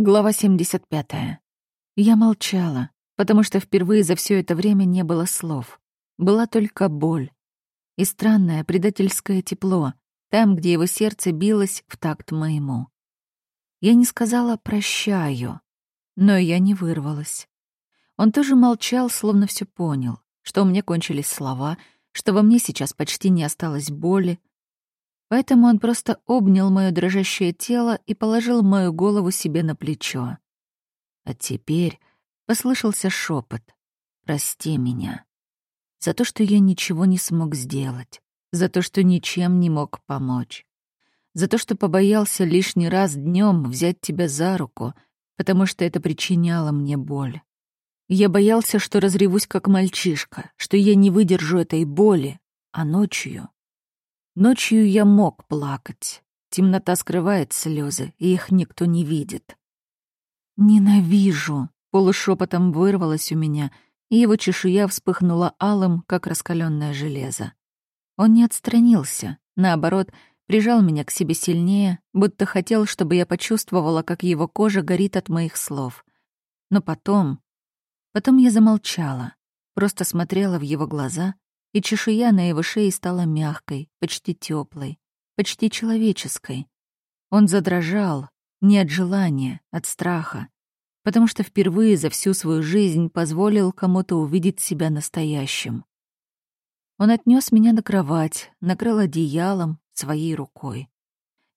Глава 75. Я молчала, потому что впервые за все это время не было слов. Была только боль. И странное предательское тепло, там, где его сердце билось в такт моему. Я не сказала «прощаю», но я не вырвалась. Он тоже молчал, словно все понял, что у меня кончились слова, что во мне сейчас почти не осталось боли, Поэтому он просто обнял мое дрожащее тело и положил мою голову себе на плечо. А теперь послышался шепот: «Прости меня. За то, что я ничего не смог сделать. За то, что ничем не мог помочь. За то, что побоялся лишний раз днем взять тебя за руку, потому что это причиняло мне боль. Я боялся, что разревусь как мальчишка, что я не выдержу этой боли, а ночью Ночью я мог плакать. Темнота скрывает слезы, и их никто не видит. «Ненавижу!» — полушепотом вырвалось у меня, и его чешуя вспыхнула алым, как раскаленное железо. Он не отстранился, наоборот, прижал меня к себе сильнее, будто хотел, чтобы я почувствовала, как его кожа горит от моих слов. Но потом... Потом я замолчала, просто смотрела в его глаза и чешуя на его шее стала мягкой, почти теплой, почти человеческой. Он задрожал не от желания, от страха, потому что впервые за всю свою жизнь позволил кому-то увидеть себя настоящим. Он отнес меня на кровать, накрыл одеялом своей рукой.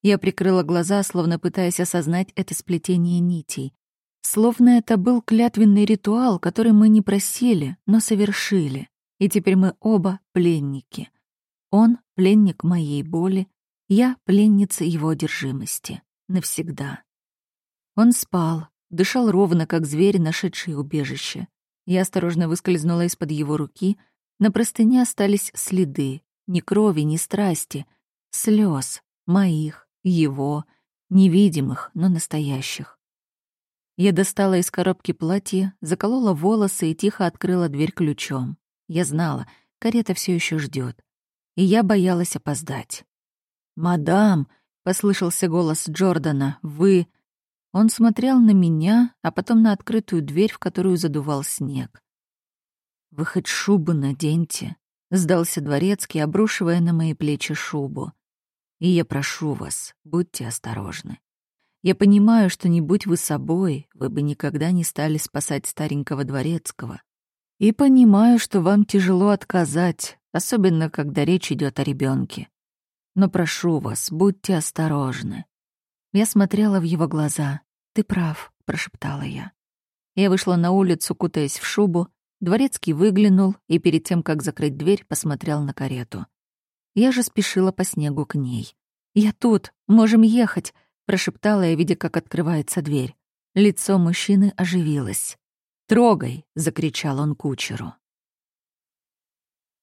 Я прикрыла глаза, словно пытаясь осознать это сплетение нитей. Словно это был клятвенный ритуал, который мы не просили, но совершили. И теперь мы оба пленники. Он — пленник моей боли, я — пленница его одержимости. Навсегда. Он спал, дышал ровно, как зверь, нашедший убежище. Я осторожно выскользнула из-под его руки. На простыне остались следы. Ни крови, ни страсти. слез Моих, его, невидимых, но настоящих. Я достала из коробки платье, заколола волосы и тихо открыла дверь ключом. Я знала, карета все еще ждет, и я боялась опоздать. «Мадам!» — послышался голос Джордана. «Вы...» Он смотрел на меня, а потом на открытую дверь, в которую задувал снег. «Вы хоть шубу наденьте», — сдался дворецкий, обрушивая на мои плечи шубу. «И я прошу вас, будьте осторожны. Я понимаю, что не будь вы собой, вы бы никогда не стали спасать старенького дворецкого. И понимаю, что вам тяжело отказать, особенно когда речь идет о ребенке. Но прошу вас, будьте осторожны. Я смотрела в его глаза. «Ты прав», — прошептала я. Я вышла на улицу, кутаясь в шубу. Дворецкий выглянул и перед тем, как закрыть дверь, посмотрел на карету. Я же спешила по снегу к ней. «Я тут, можем ехать», — прошептала я, видя, как открывается дверь. Лицо мужчины оживилось. «Трогай!» — закричал он кучеру.